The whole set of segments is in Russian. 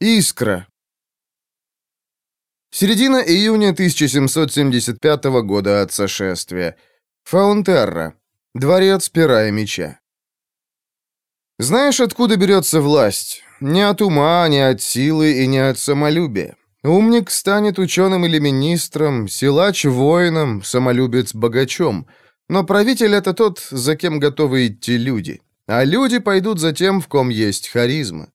Искра. Середина июня 1775 года от сошествия. Фаунтерра. Дворец пера и меча. Знаешь, откуда берется власть? Не от ума, не от силы и не от самолюбия. Умник станет ученым или министром, силач – воином, самолюбец – богачом. Но правитель – это тот, за кем готовы идти люди. А люди пойдут за тем, в ком есть харизма.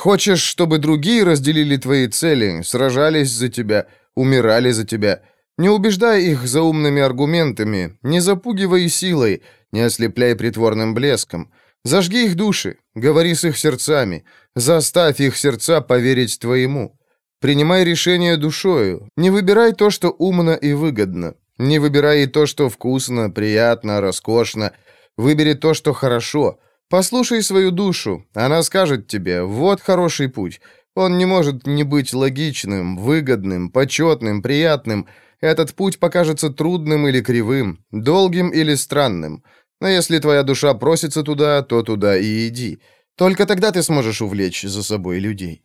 Хочешь, чтобы другие разделили твои цели, сражались за тебя, умирали за тебя. Не убеждай их заумными аргументами, не запугивай силой, не ослепляй притворным блеском. Зажги их души, говори с их сердцами, заставь их сердца поверить твоему. Принимай решение душою, не выбирай то, что умно и выгодно. Не выбирай и то, что вкусно, приятно, роскошно. Выбери то, что хорошо – Послушай свою душу, она скажет тебе, вот хороший путь. Он не может не быть логичным, выгодным, почетным, приятным. Этот путь покажется трудным или кривым, долгим или странным. Но если твоя душа просится туда, то туда и иди. Только тогда ты сможешь увлечь за собой людей.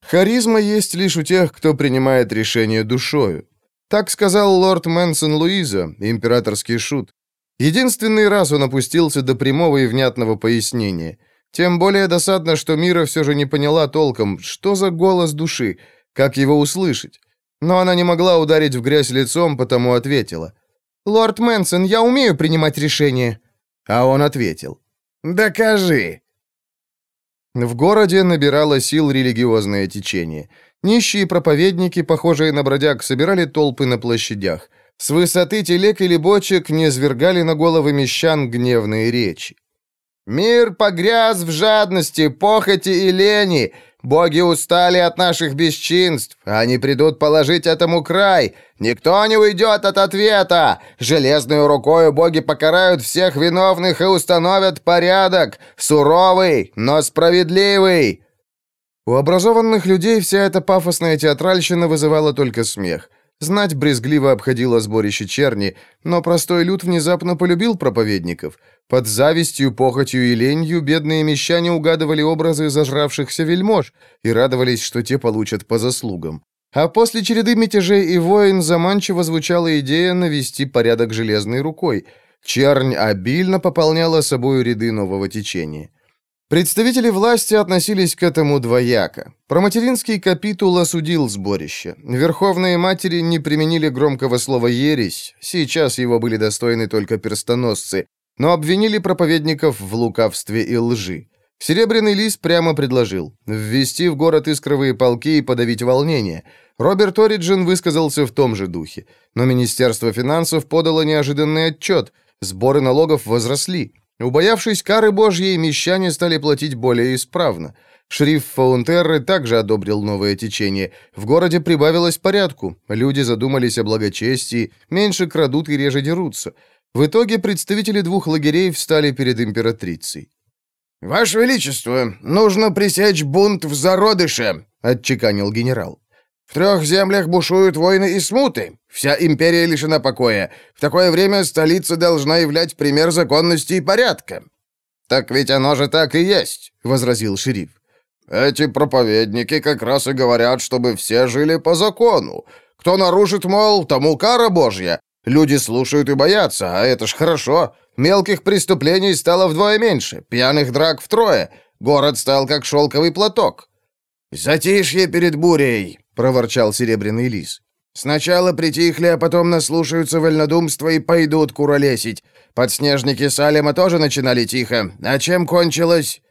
Харизма есть лишь у тех, кто принимает решение душою. Так сказал лорд Мэнсон Луиза, императорский шут. Единственный раз он опустился до прямого и внятного пояснения. Тем более досадно, что Мира все же не поняла толком, что за голос души, как его услышать. Но она не могла ударить в грязь лицом, потому ответила. «Лорд Мэнсон, я умею принимать решения». А он ответил. «Докажи». В городе набирало сил религиозное течение. Нищие проповедники, похожие на бродяг, собирали толпы на площадях – с высоты телег или бочек не свергали на головы мещан гневные речи. «Мир погряз в жадности, похоти и лени. Боги устали от наших бесчинств. Они придут положить этому край. Никто не уйдет от ответа. Железной рукой боги покарают всех виновных и установят порядок. Суровый, но справедливый». У образованных людей вся эта пафосная театральщина вызывала только смех – Знать брезгливо обходила сборище черни, но простой люд внезапно полюбил проповедников. Под завистью, похотью и ленью бедные мещане угадывали образы зажравшихся вельмож и радовались, что те получат по заслугам. А после череды мятежей и войн заманчиво звучала идея навести порядок железной рукой. Чернь обильно пополняла собою ряды нового течения. Представители власти относились к этому двояко. Проматеринский капитул осудил сборище. Верховные матери не применили громкого слова «ересь», сейчас его были достойны только перстоносцы, но обвинили проповедников в лукавстве и лжи. Серебряный лис прямо предложил ввести в город искровые полки и подавить волнение. Роберт Ориджин высказался в том же духе. Но Министерство финансов подало неожиданный отчет. Сборы налогов возросли. Убоявшись кары божьей, мещане стали платить более исправно. Шриф Фаунтерры также одобрил новое течение. В городе прибавилось порядку. Люди задумались о благочестии, меньше крадут и реже дерутся. В итоге представители двух лагерей встали перед императрицей. «Ваше Величество, нужно пресечь бунт в зародыше», — отчеканил генерал. В трех землях бушуют войны и смуты. Вся империя лишена покоя. В такое время столица должна являть пример законности и порядка». «Так ведь оно же так и есть», — возразил шериф. «Эти проповедники как раз и говорят, чтобы все жили по закону. Кто нарушит, мол, тому кара божья. Люди слушают и боятся, а это ж хорошо. Мелких преступлений стало вдвое меньше, пьяных драк втрое. Город стал как шелковый платок». «Затишье перед бурей», — проворчал Серебряный Лис. «Сначала притихли, а потом наслушаются вольнодумства и пойдут куролесить. Подснежники Салема тоже начинали тихо. А чем кончилось?»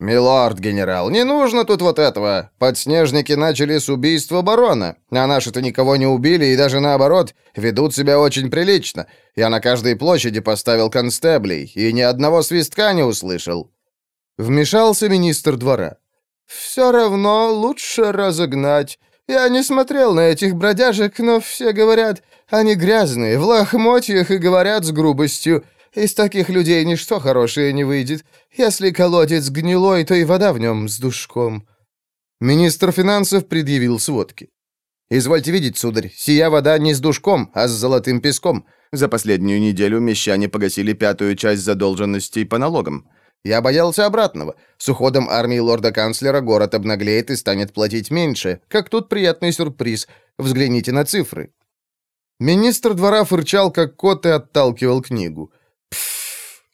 «Милорд, генерал, не нужно тут вот этого. Подснежники начали с убийства барона, а наши-то никого не убили и даже наоборот, ведут себя очень прилично. Я на каждой площади поставил констеблей и ни одного свистка не услышал». Вмешался министр двора. «Все равно лучше разогнать. Я не смотрел на этих бродяжек, но все говорят, они грязные, в лохмотьях и говорят с грубостью. Из таких людей ничто хорошее не выйдет. Если колодец гнилой, то и вода в нем с душком». Министр финансов предъявил сводки. «Извольте видеть, сударь, сия вода не с душком, а с золотым песком. За последнюю неделю мещане погасили пятую часть задолженностей по налогам. Я боялся обратного. С уходом армии лорда-канцлера город обнаглеет и станет платить меньше. Как тут приятный сюрприз. Взгляните на цифры. Министр двора фырчал, как кот, и отталкивал книгу. Пф.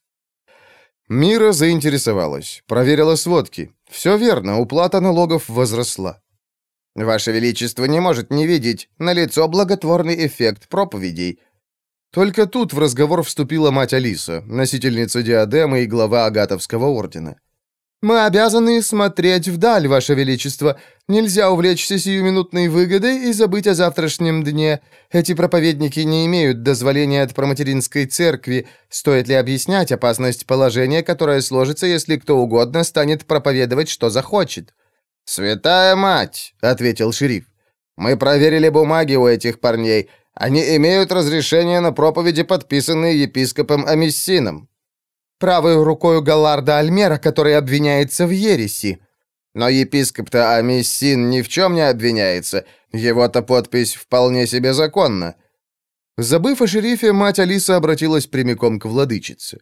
Мира заинтересовалась. Проверила сводки. Все верно, уплата налогов возросла. Ваше Величество не может не видеть налицо благотворный эффект проповедей. Только тут в разговор вступила мать Алиса, носительница диадемы и глава Агатовского ордена. «Мы обязаны смотреть вдаль, Ваше Величество. Нельзя увлечься сиюминутной выгодой и забыть о завтрашнем дне. Эти проповедники не имеют дозволения от проматеринской церкви. Стоит ли объяснять опасность положения, которое сложится, если кто угодно станет проповедовать, что захочет?» «Святая мать!» — ответил шериф. «Мы проверили бумаги у этих парней. Они имеют разрешение на проповеди, подписанные епископом Амиссином». «Правой рукой Галларда Альмера, который обвиняется в ереси». «Но епископ-то Амиссин ни в чем не обвиняется. Его-то подпись вполне себе законна». Забыв о шерифе, мать Алиса обратилась прямиком к владычице.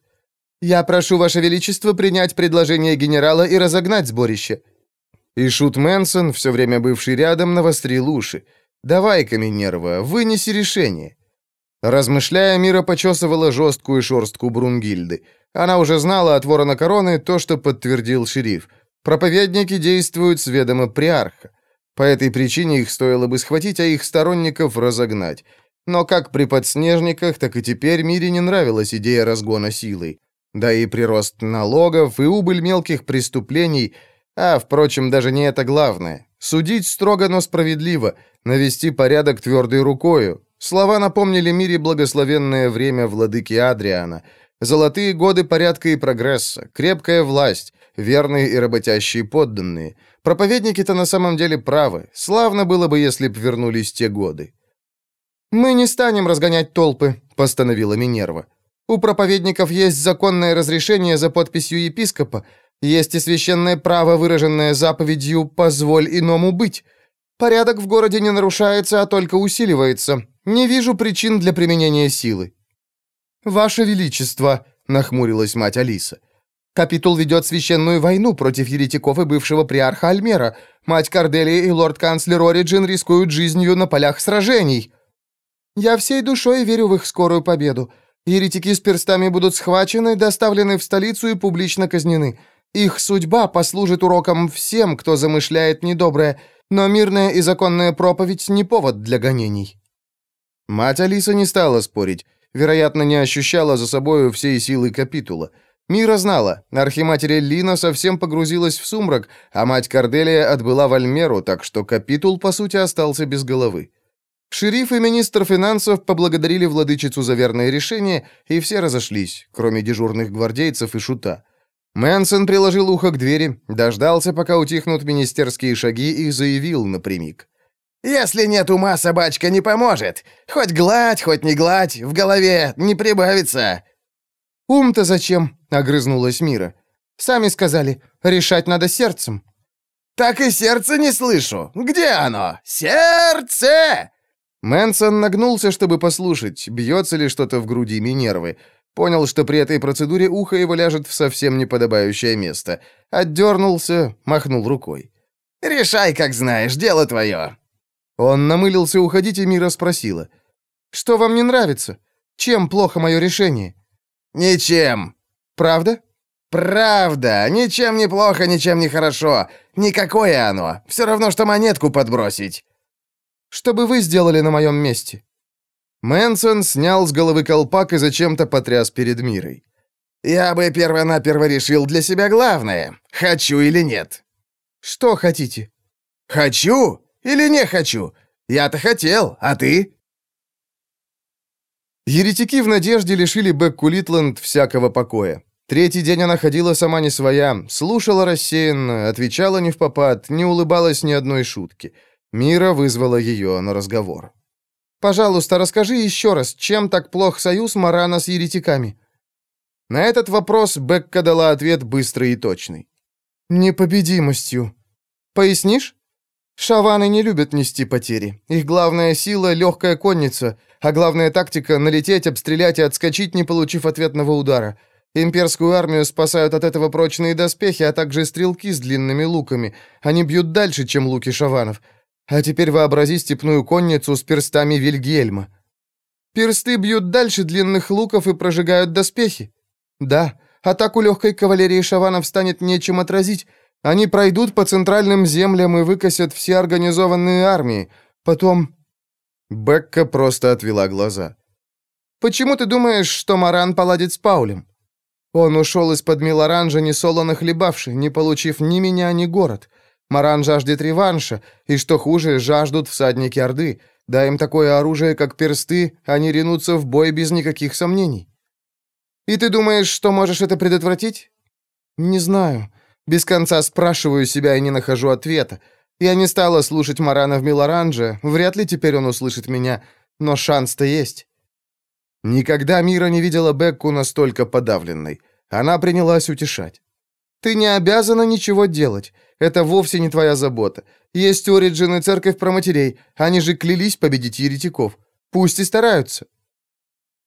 «Я прошу, Ваше Величество, принять предложение генерала и разогнать сборище». И Шут Мэнсон, все время бывший рядом, навострил уши. «Давай-ка, Минерва, вынеси решение». Размышляя, Мира почесывала жесткую шорстку Брунгильды. Она уже знала от ворона короны то, что подтвердил шериф. Проповедники действуют с ведома приарха. По этой причине их стоило бы схватить, а их сторонников разогнать. Но как при подснежниках, так и теперь Мире не нравилась идея разгона силой. Да и прирост налогов, и убыль мелких преступлений — а, впрочем, даже не это главное. Судить строго, но справедливо, навести порядок твердой рукою. Слова напомнили мире благословенное время владыки Адриана. Золотые годы порядка и прогресса, крепкая власть, верные и работящие подданные. Проповедники-то на самом деле правы. Славно было бы, если б вернулись те годы. «Мы не станем разгонять толпы», — постановила Минерва. «У проповедников есть законное разрешение за подписью епископа, есть и священное право, выраженное заповедью «позволь иному быть». Порядок в городе не нарушается, а только усиливается. Не вижу причин для применения силы». «Ваше Величество», — нахмурилась мать Алиса, — «капитул ведет священную войну против еретиков и бывшего приарха Альмера. Мать Корделия и лорд-канцлер Ориджин рискуют жизнью на полях сражений». «Я всей душой верю в их скорую победу. Еретики с перстами будут схвачены, доставлены в столицу и публично казнены. Их судьба послужит уроком всем, кто замышляет недоброе, но мирная и законная проповедь не повод для гонений». Мать Алиса не стала спорить, вероятно, не ощущала за собою всей силы капитула. Мира знала, архиматерь Лина совсем погрузилась в сумрак, а мать Корделия отбыла в Альмеру, так что капитул, по сути, остался без головы. Шериф и министр финансов поблагодарили владычицу за верное решение, и все разошлись, кроме дежурных гвардейцев и шута. Мэнсон приложил ухо к двери, дождался, пока утихнут министерские шаги, и заявил напрямик. «Если нет ума, собачка не поможет. Хоть гладь, хоть не гладь, в голове не прибавится». «Ум-то зачем?» — огрызнулась Мира. «Сами сказали, решать надо сердцем». «Так и сердце не слышу. Где оно? Сердце!» Мэнсон нагнулся, чтобы послушать, бьется ли что-то в груди Минервы. Понял, что при этой процедуре ухо его ляжет в совсем неподобающее место. Отдернулся, махнул рукой. «Решай, как знаешь, дело твое». Он намылился уходить, и Мира спросила. «Что вам не нравится? Чем плохо мое решение?» «Ничем». «Правда?» «Правда. Ничем не плохо, ничем не хорошо. Никакое оно. Все равно, что монетку подбросить». «Что бы вы сделали на моем месте?» Мэнсон снял с головы колпак и зачем-то потряс перед мирой. «Я бы перво-наперво решил для себя главное, хочу или нет». «Что хотите?» «Хочу или не хочу? Я-то хотел, а ты?» Еретики в надежде лишили Бекку Литланд всякого покоя. Третий день она ходила сама не своя, слушала рассеянно, отвечала не в попад, не улыбалась ни одной шутки. Мира вызвала ее на разговор. Пожалуйста, расскажи еще раз, чем так плох союз Марана с еретиками?» На этот вопрос Бекка дала ответ быстрый и точный. «Непобедимостью. Пояснишь?» «Шаваны не любят нести потери. Их главная сила — легкая конница, а главная тактика — налететь, обстрелять и отскочить, не получив ответного удара. Имперскую армию спасают от этого прочные доспехи, а также стрелки с длинными луками. Они бьют дальше, чем луки шаванов. А теперь вообрази степную конницу с перстами Вильгельма. Персты бьют дальше длинных луков и прожигают доспехи. Да, атаку легкой кавалерии шаванов станет нечем отразить. Они пройдут по центральным землям и выкосят все организованные армии. Потом... Бекка просто отвела глаза. «Почему ты думаешь, что Маран поладит с Паулем?» Он ушел из-под Милоранжа, несолоно хлебавший, не получив ни меня, ни город. Маран жаждет реванша, и, что хуже, жаждут всадники Орды. Дай им такое оружие, как персты, они ринутся в бой без никаких сомнений. И ты думаешь, что можешь это предотвратить? Не знаю. Без конца спрашиваю себя и не нахожу ответа. Я не стала слушать Марана в Милоранже, вряд ли теперь он услышит меня, но шанс-то есть. Никогда Мира не видела Бекку настолько подавленной. Она принялась утешать. «Ты не обязана ничего делать. Это вовсе не твоя забота. Есть Ориджин и церковь проматерей. Они же клялись победить еретиков. Пусть и стараются».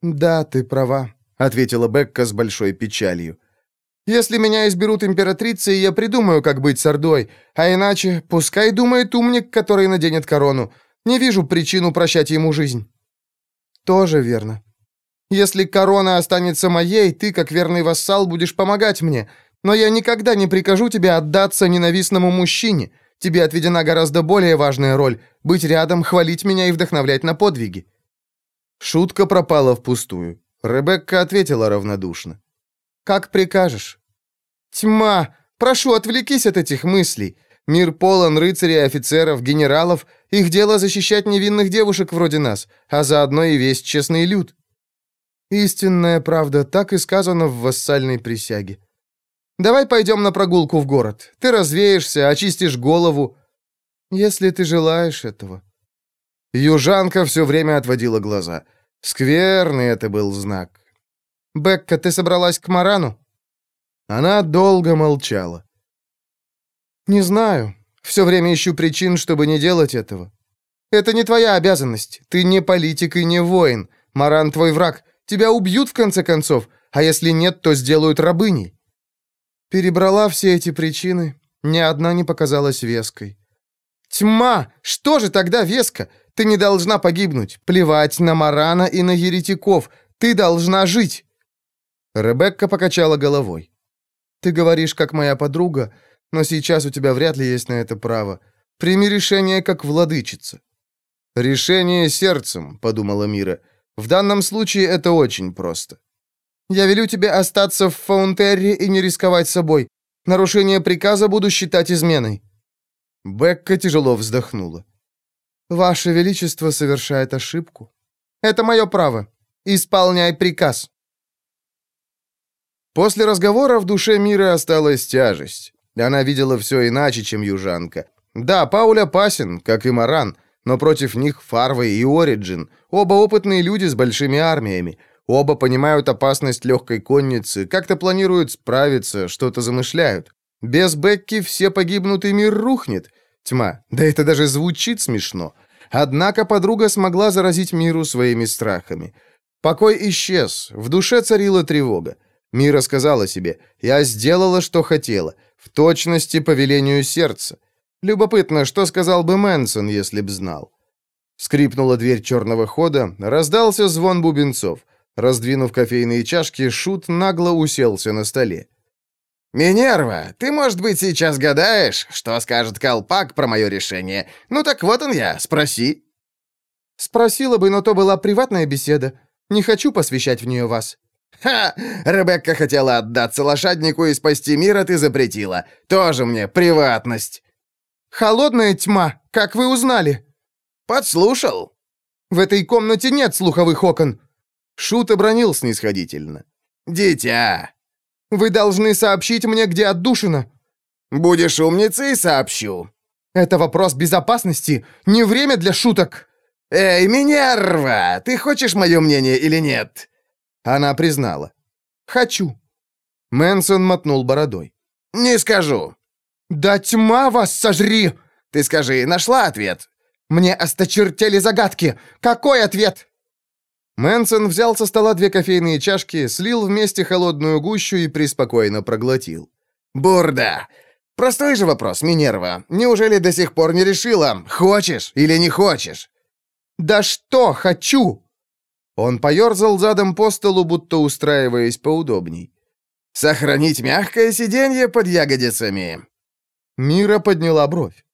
«Да, ты права», — ответила Бекка с большой печалью. «Если меня изберут императрицей, я придумаю, как быть с Ордой. А иначе, пускай думает умник, который наденет корону. Не вижу причину прощать ему жизнь». «Тоже верно», если корона останется моей, ты, как верный вассал, будешь помогать мне. Но я никогда не прикажу тебе отдаться ненавистному мужчине. Тебе отведена гораздо более важная роль — быть рядом, хвалить меня и вдохновлять на подвиги». Шутка пропала впустую. Ребекка ответила равнодушно. «Как прикажешь». «Тьма! Прошу, отвлекись от этих мыслей. Мир полон рыцарей, офицеров, генералов. Их дело защищать невинных девушек вроде нас, а заодно и весь честный люд». Истинная правда, так и сказано в вассальной присяге. Давай пойдем на прогулку в город. Ты развеешься, очистишь голову, если ты желаешь этого. Южанка все время отводила глаза. Скверный это был знак. «Бекка, ты собралась к Марану?» Она долго молчала. «Не знаю. Все время ищу причин, чтобы не делать этого. Это не твоя обязанность. Ты не политик и не воин. Маран твой враг. Тебя убьют в конце концов, а если нет, то сделают рабыней. Перебрала все эти причины, ни одна не показалась веской. Тьма! Что же тогда веско? Ты не должна погибнуть. Плевать на Марана и на еретиков. Ты должна жить. Ребекка покачала головой. Ты говоришь, как моя подруга, но сейчас у тебя вряд ли есть на это право. Прими решение как владычица. Решение сердцем, подумала Мира. В данном случае это очень просто. Я велю тебе остаться в Фаунтерре и не рисковать собой. Нарушение приказа буду считать изменой». Бекка тяжело вздохнула. «Ваше Величество совершает ошибку. Это мое право. Исполняй приказ». После разговора в душе Мира осталась тяжесть. Она видела все иначе, чем южанка. Да, Пауль опасен, как и Маран, но против них Фарвей и Ориджин, оба опытные люди с большими армиями. Оба понимают опасность легкой конницы, как-то планируют справиться, что-то замышляют. Без Бекки все погибнут и мир рухнет. Тьма, да это даже звучит смешно. Однако подруга смогла заразить миру своими страхами. Покой исчез, в душе царила тревога. Мира сказала себе, я сделала, что хотела, в точности по велению сердца. Любопытно, что сказал бы Мэнсон, если б знал. Скрипнула дверь черного хода, раздался звон бубенцов. Раздвинув кофейные чашки, Шут нагло уселся на столе. «Минерва, ты, может быть, сейчас гадаешь, что скажет Колпак про мое решение? Ну так вот он я, спроси». «Спросила бы, но то была приватная беседа. Не хочу посвящать в нее вас». «Ха! Ребекка хотела отдаться лошаднику и спасти мир, а ты запретила. Тоже мне приватность». «Холодная тьма, как вы узнали?» «Подслушал». «В этой комнате нет слуховых окон». Шут обронил снисходительно. «Дитя!» «Вы должны сообщить мне, где отдушина». «Будешь умницей, сообщу». «Это вопрос безопасности, не время для шуток». «Эй, Минерва, ты хочешь мое мнение или нет?» Она признала. «Хочу». Мэнсон мотнул бородой. «Не скажу». «Да тьма вас сожри!» «Ты скажи, нашла ответ?» «Мне осточертели загадки! Какой ответ?» Мэнсон взял со стола две кофейные чашки, слил вместе холодную гущу и преспокойно проглотил. «Бурда! Простой же вопрос, Минерва. Неужели до сих пор не решила, хочешь или не хочешь?» «Да что хочу!» Он поерзал задом по столу, будто устраиваясь поудобней. «Сохранить мягкое сиденье под ягодицами!» Мира подняла бровь.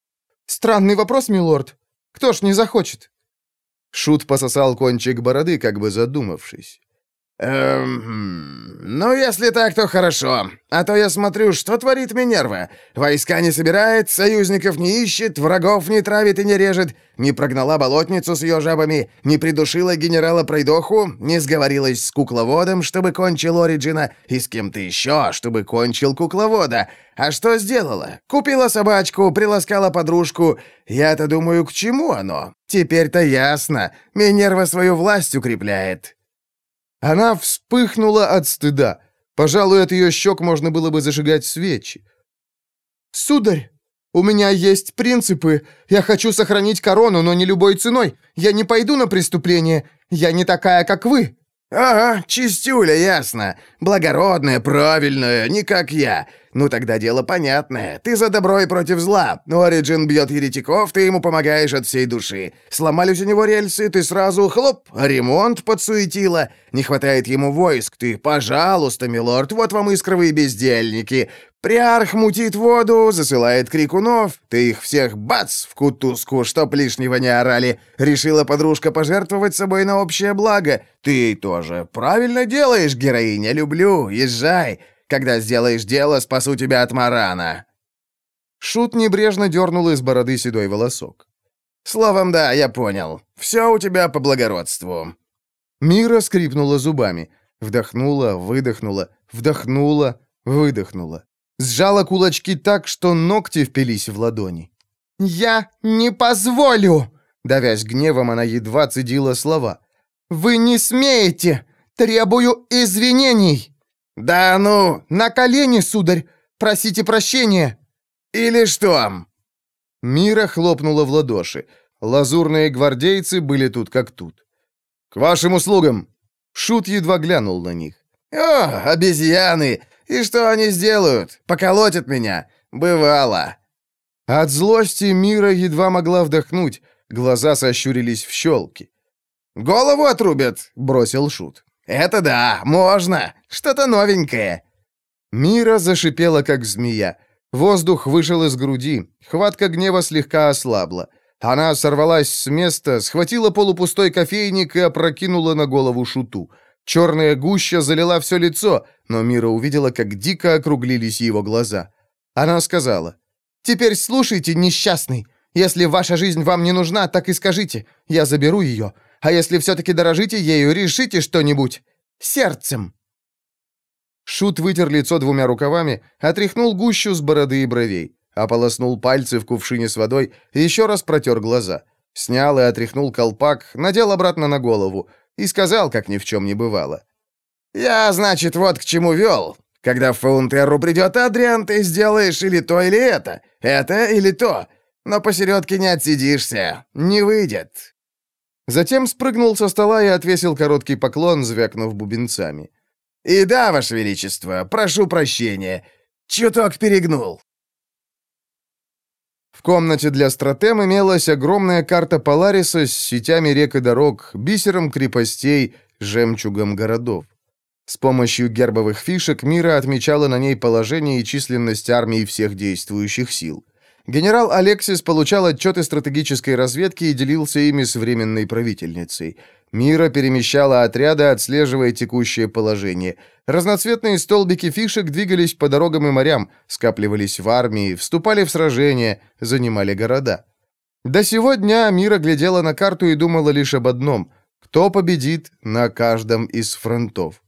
«Странный вопрос, милорд. Кто ж не захочет?» Шут пососал кончик бороды, как бы задумавшись. «Эм, ну, если так, то хорошо. А то я смотрю, что творит Минерва. Войска не собирает, союзников не ищет, врагов не травит и не режет, не прогнала болотницу с ее жабами, не придушила генерала Пройдоху, не сговорилась с кукловодом, чтобы кончил Ориджина, и с кем-то еще, чтобы кончил кукловода. А что сделала? Купила собачку, приласкала подружку. Я-то думаю, к чему оно? Теперь-то ясно. Минерва свою власть укрепляет». Она вспыхнула от стыда. Пожалуй, от ее щек можно было бы зажигать свечи. «Сударь, у меня есть принципы. Я хочу сохранить корону, но не любой ценой. Я не пойду на преступление. Я не такая, как вы». «Ага, чистюля, ясно. Благородная, правильная, не как я. Ну тогда дело понятное. Ты за добро и против зла. Ориджин бьет еретиков, ты ему помогаешь от всей души. Сломались у него рельсы, ты сразу хлоп, ремонт подсуетила. Не хватает ему войск, ты, пожалуйста, милорд, вот вам искровые бездельники. Приарх мутит воду, засылает крикунов. Ты их всех бац в кутузку, чтоб лишнего не орали. Решила подружка пожертвовать собой на общее благо. Ты тоже правильно делаешь, героиня, люблю, езжай. Когда сделаешь дело, спасу тебя от марана». Шут небрежно дернул из бороды седой волосок. «Словом, да, я понял. Все у тебя по благородству». Мира скрипнула зубами. Вдохнула, выдохнула, вдохнула, выдохнула. Сжала кулачки так, что ногти впились в ладони. «Я не позволю!» Давясь гневом, она едва цедила слова. «Вы не смеете! Требую извинений!» «Да ну! На колени, сударь! Просите прощения!» «Или что?» Мира хлопнула в ладоши. Лазурные гвардейцы были тут как тут. «К вашим услугам!» Шут едва глянул на них. «О, обезьяны! И что они сделают? Поколотят меня? Бывало!» От злости Мира едва могла вдохнуть, глаза сощурились в щелки. «Голову отрубят!» — бросил Шут. «Это да, можно! Что-то новенькое!» Мира зашипела, как змея. Воздух вышел из груди, хватка гнева слегка ослабла. Она сорвалась с места, схватила полупустой кофейник и опрокинула на голову шуту. Черная гуща залила все лицо, но Мира увидела, как дико округлились его глаза. Она сказала, «Теперь слушайте, несчастный. Если ваша жизнь вам не нужна, так и скажите. Я заберу ее. А если все-таки дорожите ею, решите что-нибудь. Сердцем!» Шут вытер лицо двумя рукавами, отряхнул гущу с бороды и бровей, ополоснул пальцы в кувшине с водой и еще раз протер глаза. Снял и отряхнул колпак, надел обратно на голову и сказал, как ни в чем не бывало. «Я, значит, вот к чему вел. Когда в Фаунтерру придет Адриан, ты сделаешь или то, или это. Это или то. Но посередке не отсидишься. Не выйдет. Затем спрыгнул со стола и отвесил короткий поклон, звякнув бубенцами. «И да, Ваше Величество, прошу прощения. Чуток перегнул». В комнате для стратем имелась огромная карта Полариса с сетями рек и дорог, бисером крепостей, жемчугом городов. С помощью гербовых фишек Мира отмечала на ней положение и численность армии всех действующих сил. Генерал Алексис получал отчеты стратегической разведки и делился ими с временной правительницей. Мира перемещала отряды, отслеживая текущее положение. Разноцветные столбики фишек двигались по дорогам и морям, скапливались в армии, вступали в сражения, занимали города. До сего дня Мира глядела на карту и думала лишь об одном – кто победит на каждом из фронтов.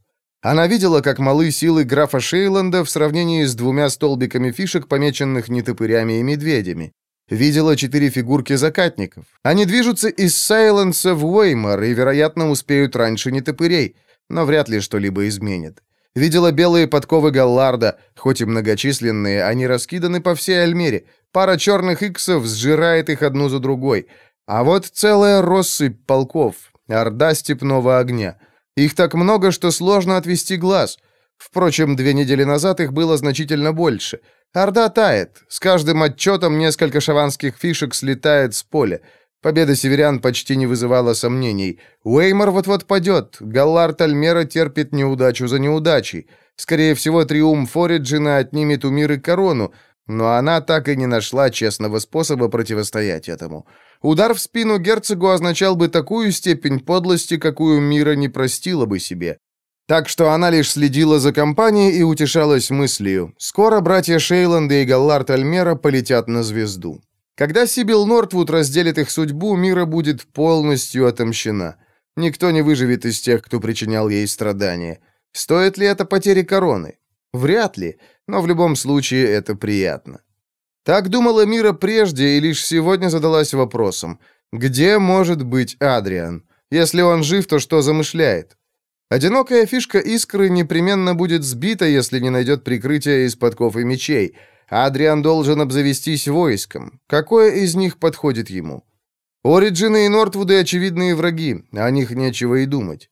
Она видела, как малы силы графа Шейланда в сравнении с двумя столбиками фишек, помеченных нетопырями и медведями. Видела четыре фигурки закатников. Они движутся из Сайленса в Уэймор и, вероятно, успеют раньше нетопырей, но вряд ли что-либо изменит. Видела белые подковы Галларда, хоть и многочисленные, они раскиданы по всей Альмере. Пара черных иксов сжирает их одну за другой. А вот целая россыпь полков. Орда степного огня. Их так много, что сложно отвести глаз. Впрочем, две недели назад их было значительно больше. Орда тает. С каждым отчетом несколько шаванских фишек слетает с поля. Победа северян почти не вызывала сомнений. Уэймор вот-вот падет. Галлард Альмера терпит неудачу за неудачей. Скорее всего, триумф Ориджина отнимет у мира корону, но она так и не нашла честного способа противостоять этому. Удар в спину герцогу означал бы такую степень подлости, какую мира не простила бы себе. Так что она лишь следила за компанией и утешалась мыслью. Скоро братья Шейланда и Галлард Альмера полетят на звезду. Когда Сибил Нортвуд разделит их судьбу, мира будет полностью отомщена. Никто не выживет из тех, кто причинял ей страдания. Стоит ли это потери короны? Вряд ли, но в любом случае это приятно. Так думала Мира прежде и лишь сегодня задалась вопросом, где может быть Адриан? Если он жив, то что замышляет? Одинокая фишка искры непременно будет сбита, если не найдет прикрытия из подков и мечей. Адриан должен обзавестись войском. Какое из них подходит ему? Ориджины и Нортвуды очевидные враги, о них нечего и думать.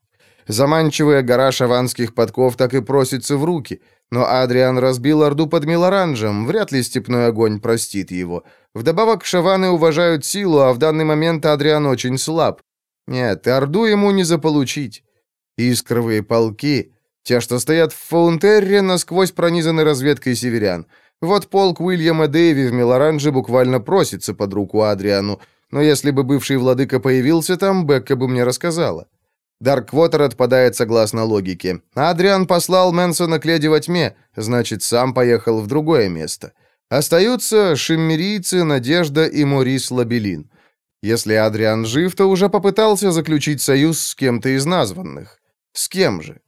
Заманчивая гора шаванских подков так и просится в руки, но Адриан разбил Орду под Милоранжем, вряд ли степной огонь простит его. Вдобавок шаваны уважают силу, а в данный момент Адриан очень слаб. Нет, Орду ему не заполучить. Искровые полки, те, что стоят в Фаунтерре, насквозь пронизаны разведкой северян. Вот полк Уильяма Дэйви в Милоранже буквально просится под руку Адриану, но если бы бывший владыка появился там, Бекка бы мне рассказала. Дарквотер отпадает согласно логике. Адриан послал Мэнсона к леди во тьме, значит, сам поехал в другое место. Остаются шиммерийцы, Надежда и Морис Лабелин. Если Адриан жив, то уже попытался заключить союз с кем-то из названных. С кем же?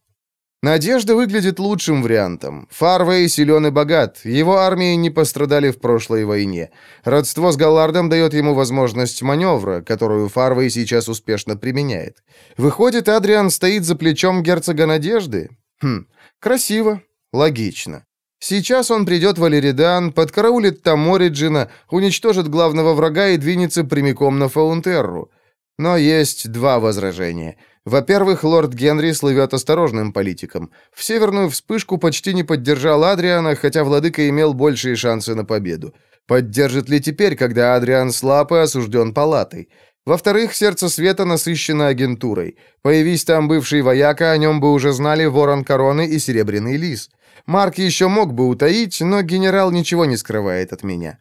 Надежда выглядит лучшим вариантом. Фарвей силен и богат, его армии не пострадали в прошлой войне. Родство с Галлардом дает ему возможность маневра, которую Фарвей сейчас успешно применяет. Выходит, Адриан стоит за плечом герцога Надежды? Хм, красиво, логично. Сейчас он придет в Алеридан, подкараулит там Ориджина, уничтожит главного врага и двинется прямиком на Фаунтерру. Но есть два возражения — во-первых, лорд Генри слывет осторожным политиком. В северную вспышку почти не поддержал Адриана, хотя владыка имел большие шансы на победу. Поддержит ли теперь, когда Адриан слаб и осужден палатой? Во-вторых, сердце света насыщено агентурой. Появись там бывший вояка, о нем бы уже знали ворон короны и серебряный лис. Марк еще мог бы утаить, но генерал ничего не скрывает от меня.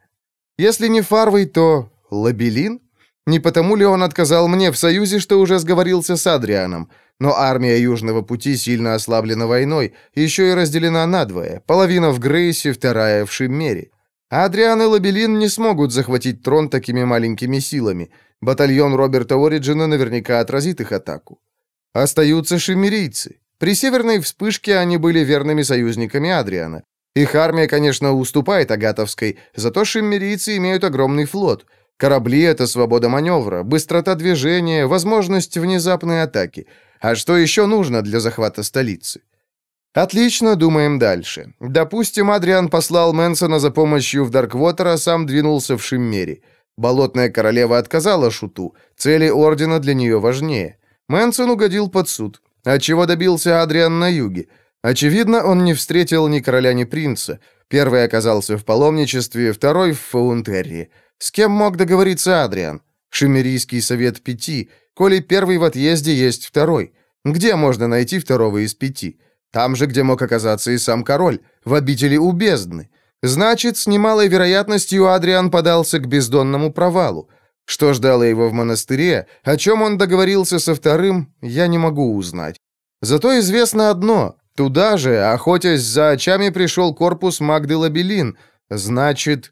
Если не Фарвей, то Лабелин? Не потому ли он отказал мне в союзе, что уже сговорился с Адрианом? Но армия Южного пути сильно ослаблена войной, еще и разделена надвое. Половина в Грейсе, вторая в Шиммере. Адриан и Лабелин не смогут захватить трон такими маленькими силами. Батальон Роберта Ориджина наверняка отразит их атаку. Остаются шиммерийцы. При северной вспышке они были верными союзниками Адриана. Их армия, конечно, уступает Агатовской, зато шиммерийцы имеют огромный флот — Корабли — это свобода маневра, быстрота движения, возможность внезапной атаки. А что еще нужно для захвата столицы? Отлично, думаем дальше. Допустим, Адриан послал Мэнсона за помощью в Дарквотер, а сам двинулся в Шиммери. Болотная королева отказала Шуту. Цели Ордена для нее важнее. Мэнсон угодил под суд. А чего добился Адриан на юге? Очевидно, он не встретил ни короля, ни принца. Первый оказался в паломничестве, второй — в Фаунтерре. С кем мог договориться Адриан? Шимерийский совет пяти. Коли первый в отъезде, есть второй. Где можно найти второго из пяти? Там же, где мог оказаться и сам король, в обители у бездны. Значит, с немалой вероятностью Адриан подался к бездонному провалу. Что ждало его в монастыре, о чем он договорился со вторым, я не могу узнать. Зато известно одно. Туда же, охотясь за очами, пришел корпус Магды Лабелин. Значит,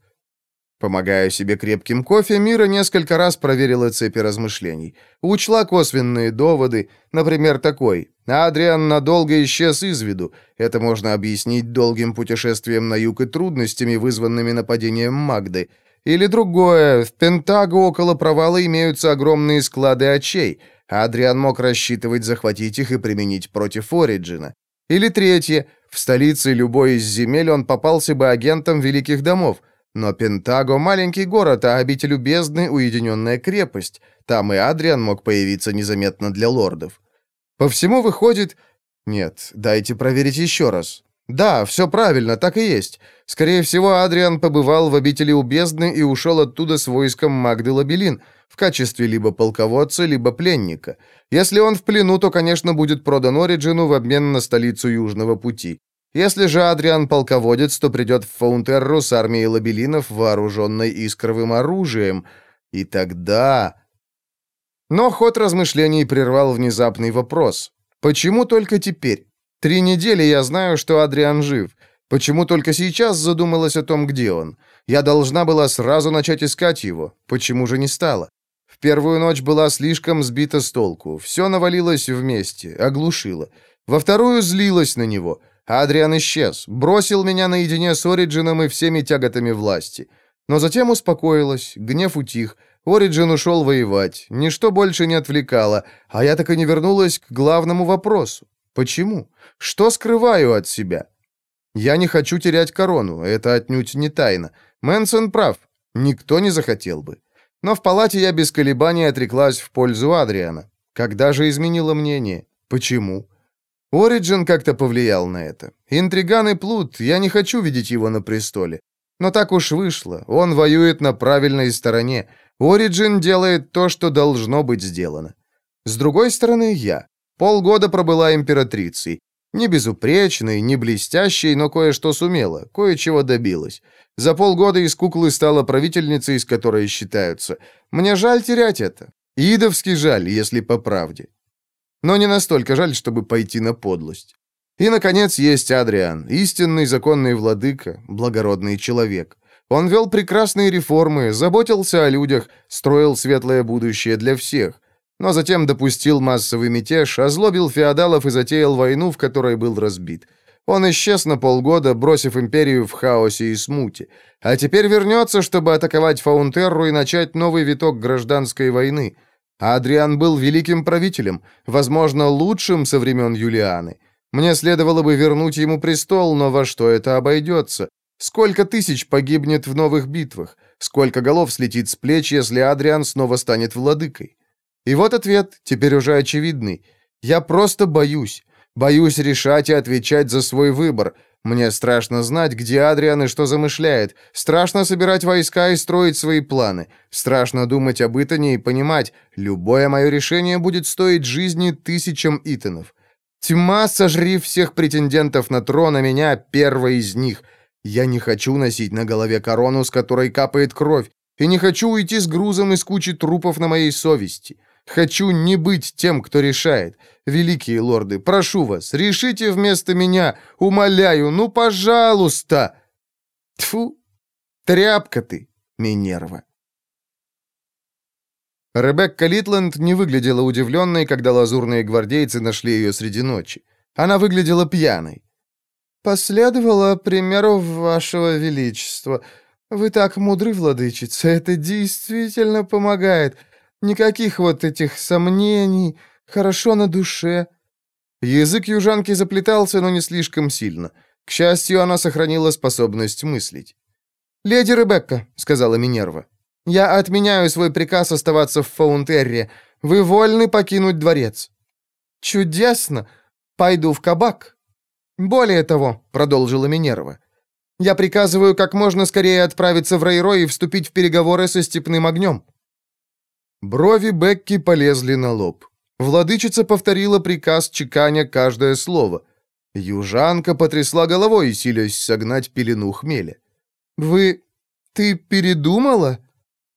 Помогая себе крепким кофе, Мира несколько раз проверила цепи размышлений. Учла косвенные доводы, например, такой. Адриан надолго исчез из виду. Это можно объяснить долгим путешествием на юг и трудностями, вызванными нападением Магды. Или другое. В Пентаго около провала имеются огромные склады очей. Адриан мог рассчитывать захватить их и применить против Ориджина. Или третье. В столице любой из земель он попался бы агентом великих домов – Но Пентаго — маленький город, а обитель бездны — уединенная крепость. Там и Адриан мог появиться незаметно для лордов. По всему выходит... Нет, дайте проверить еще раз. Да, все правильно, так и есть. Скорее всего, Адриан побывал в обители у бездны и ушел оттуда с войском Магды Лабелин в качестве либо полководца, либо пленника. Если он в плену, то, конечно, будет продан Ориджину в обмен на столицу Южного пути. Если же Адриан полководец, то придет в Фаунтерру с армией лабелинов, вооруженной искровым оружием. И тогда... Но ход размышлений прервал внезапный вопрос. Почему только теперь? Три недели я знаю, что Адриан жив. Почему только сейчас задумалась о том, где он? Я должна была сразу начать искать его. Почему же не стала? В первую ночь была слишком сбита с толку. Все навалилось вместе, оглушило. Во вторую злилась на него. Адриан исчез, бросил меня наедине с Ориджином и всеми тяготами власти. Но затем успокоилась, гнев утих, Ориджин ушел воевать, ничто больше не отвлекало, а я так и не вернулась к главному вопросу. Почему? Что скрываю от себя? Я не хочу терять корону, это отнюдь не тайна. Мэнсон прав, никто не захотел бы. Но в палате я без колебаний отреклась в пользу Адриана. Когда же изменила мнение? Почему? Ориджин как-то повлиял на это. Интриган и плут, я не хочу видеть его на престоле. Но так уж вышло, он воюет на правильной стороне. Ориджин делает то, что должно быть сделано. С другой стороны, я. Полгода пробыла императрицей. Не безупречной, не блестящей, но кое-что сумела, кое-чего добилась. За полгода из куклы стала правительницей, с которой считаются. Мне жаль терять это. Идовски жаль, если по правде но не настолько жаль, чтобы пойти на подлость. И, наконец, есть Адриан, истинный законный владыка, благородный человек. Он вел прекрасные реформы, заботился о людях, строил светлое будущее для всех, но затем допустил массовый мятеж, озлобил феодалов и затеял войну, в которой был разбит. Он исчез на полгода, бросив империю в хаосе и смуте. А теперь вернется, чтобы атаковать Фаунтерру и начать новый виток гражданской войны – Адриан был великим правителем, возможно, лучшим со времен Юлианы. Мне следовало бы вернуть ему престол, но во что это обойдется? Сколько тысяч погибнет в новых битвах? Сколько голов слетит с плеч, если Адриан снова станет владыкой? И вот ответ, теперь уже очевидный. Я просто боюсь. Боюсь решать и отвечать за свой выбор. Мне страшно знать, где Адриан и что замышляет. Страшно собирать войска и строить свои планы. Страшно думать об Итане и понимать, любое мое решение будет стоить жизни тысячам Итанов. Тьма, сожри всех претендентов на трон, а меня первой из них. Я не хочу носить на голове корону, с которой капает кровь, и не хочу уйти с грузом из кучи трупов на моей совести. Хочу не быть тем, кто решает. Великие лорды, прошу вас, решите вместо меня. Умоляю, ну, пожалуйста. Тфу, тряпка ты, Минерва. Ребекка Литленд не выглядела удивленной, когда лазурные гвардейцы нашли ее среди ночи. Она выглядела пьяной. «Последовала примеру вашего величества. Вы так мудры, владычица, это действительно помогает. Никаких вот этих сомнений, хорошо на душе». Язык южанки заплетался, но не слишком сильно. К счастью, она сохранила способность мыслить. «Леди Ребекка», — сказала Минерва, — «я отменяю свой приказ оставаться в Фаунтерре. Вы вольны покинуть дворец». «Чудесно! Пойду в кабак». «Более того», — продолжила Минерва, — «я приказываю как можно скорее отправиться в Рейро и вступить в переговоры со степным огнем». Брови Бекки полезли на лоб. Владычица повторила приказ, чеканя каждое слово. Южанка потрясла головой, силясь согнать пелену хмеля. «Вы... ты передумала?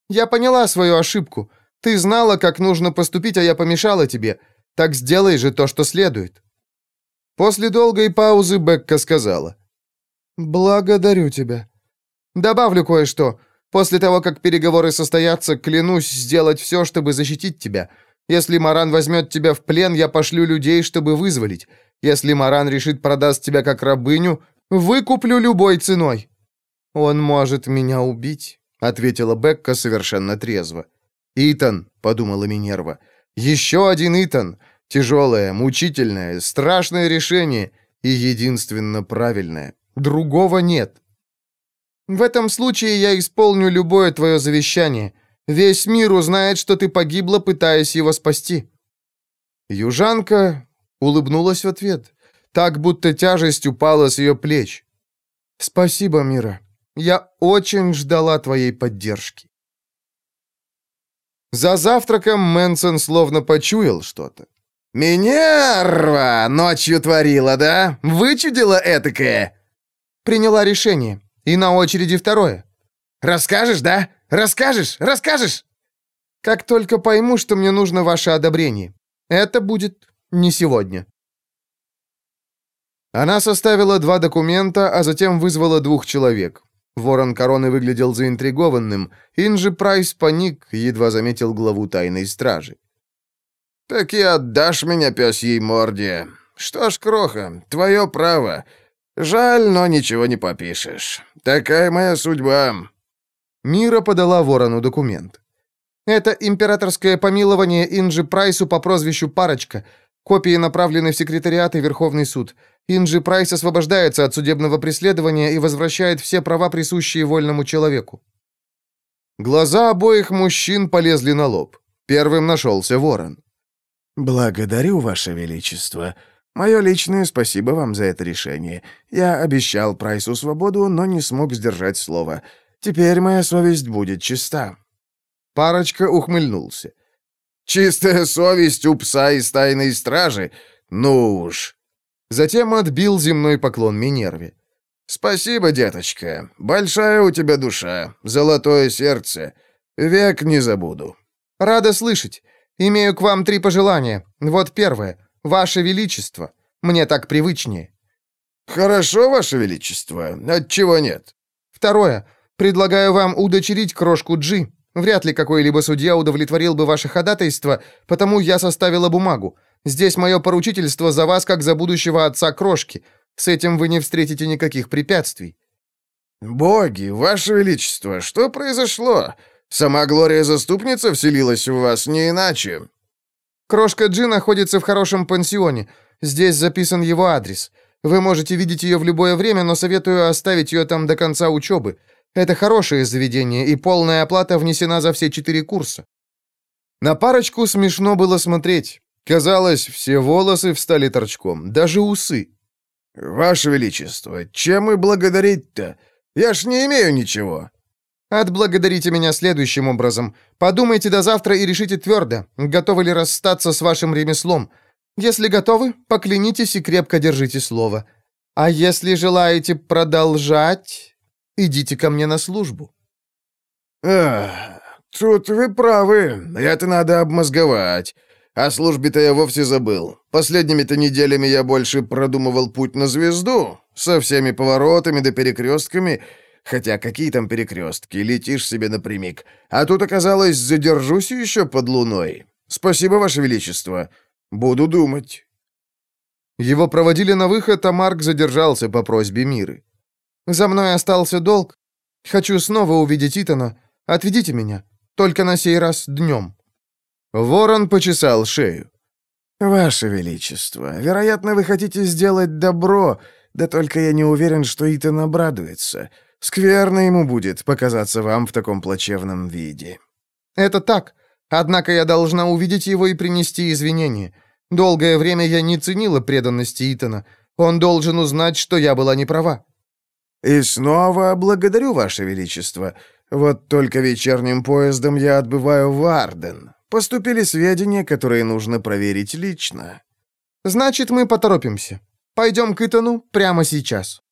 Я поняла свою ошибку. Ты знала, как нужно поступить, а я помешала тебе. Так сделай же то, что следует». После долгой паузы Бекка сказала. «Благодарю тебя. Добавлю кое-что. После того, как переговоры состоятся, клянусь сделать все, чтобы защитить тебя. Если Маран возьмет тебя в плен, я пошлю людей, чтобы вызволить. Если Маран решит продаст тебя как рабыню, выкуплю любой ценой». «Он может меня убить», — ответила Бекка совершенно трезво. «Итан», — подумала Минерва, — «еще один Итан. Тяжелое, мучительное, страшное решение и единственно правильное. Другого нет». В этом случае я исполню любое твое завещание. Весь мир узнает, что ты погибла, пытаясь его спасти». Южанка улыбнулась в ответ, так будто тяжесть упала с ее плеч. «Спасибо, Мира. Я очень ждала твоей поддержки». За завтраком Мэнсон словно почуял что-то. «Минерва ночью творила, да? Вычудила этакое?» «Приняла решение. И на очереди второе». «Расскажешь, да? Расскажешь? Расскажешь?» «Как только пойму, что мне нужно ваше одобрение. Это будет не сегодня». Она составила два документа, а затем вызвала двух человек. Ворон Короны выглядел заинтригованным. Инжи Прайс паник, едва заметил главу тайной стражи. «Так и отдашь меня пёсьей морде. Что ж, Кроха, твое право. Жаль, но ничего не попишешь. Такая моя судьба». Мира подала ворону документ. «Это императорское помилование Инжи Прайсу по прозвищу Парочка. Копии направлены в секретариат и Верховный суд. Инджи Прайс освобождается от судебного преследования и возвращает все права, присущие вольному человеку. Глаза обоих мужчин полезли на лоб. Первым нашелся ворон. «Благодарю, Ваше Величество. Мое личное спасибо вам за это решение. Я обещал Прайсу свободу, но не смог сдержать слово. Теперь моя совесть будет чиста». Парочка ухмыльнулся. «Чистая совесть у пса из тайной стражи? Ну уж!» Затем отбил земной поклон Минерве. «Спасибо, деточка. Большая у тебя душа, золотое сердце. Век не забуду». «Рада слышать. Имею к вам три пожелания. Вот первое. Ваше Величество. Мне так привычнее». «Хорошо, Ваше Величество. Отчего нет?» «Второе. Предлагаю вам удочерить крошку Джи. Вряд ли какой-либо судья удовлетворил бы ваше ходатайство, потому я составила бумагу. Здесь мое поручительство за вас, как за будущего отца крошки. С этим вы не встретите никаких препятствий». «Боги, ваше величество, что произошло? Сама Глория-заступница вселилась в вас не иначе». «Крошка Джи находится в хорошем пансионе. Здесь записан его адрес. Вы можете видеть ее в любое время, но советую оставить ее там до конца учебы. Это хорошее заведение, и полная оплата внесена за все четыре курса». На парочку смешно было смотреть. Казалось, все волосы встали торчком, даже усы. «Ваше Величество, чем и благодарить-то? Я ж не имею ничего». «Отблагодарите меня следующим образом. Подумайте до завтра и решите твердо, готовы ли расстаться с вашим ремеслом. Если готовы, поклянитесь и крепко держите слово. А если желаете продолжать, идите ко мне на службу». «Ах, тут вы правы, это надо обмозговать. О службе-то я вовсе забыл. Последними-то неделями я больше продумывал путь на звезду, со всеми поворотами да перекрестками. Хотя какие там перекрестки, летишь себе напрямик. А тут оказалось, задержусь еще под луной. Спасибо, Ваше Величество. Буду думать. Его проводили на выход, а Марк задержался по просьбе Миры. «За мной остался долг. Хочу снова увидеть Итана. Отведите меня. Только на сей раз днем». Ворон почесал шею. «Ваше Величество, вероятно, вы хотите сделать добро, да только я не уверен, что Итан обрадуется. Скверно ему будет показаться вам в таком плачевном виде». «Это так. Однако я должна увидеть его и принести извинения. Долгое время я не ценила преданности Итана. Он должен узнать, что я была не права». «И снова благодарю, Ваше Величество. Вот только вечерним поездом я отбываю в Арден. Поступили сведения, которые нужно проверить лично. Значит, мы поторопимся. Пойдем к Итану прямо сейчас.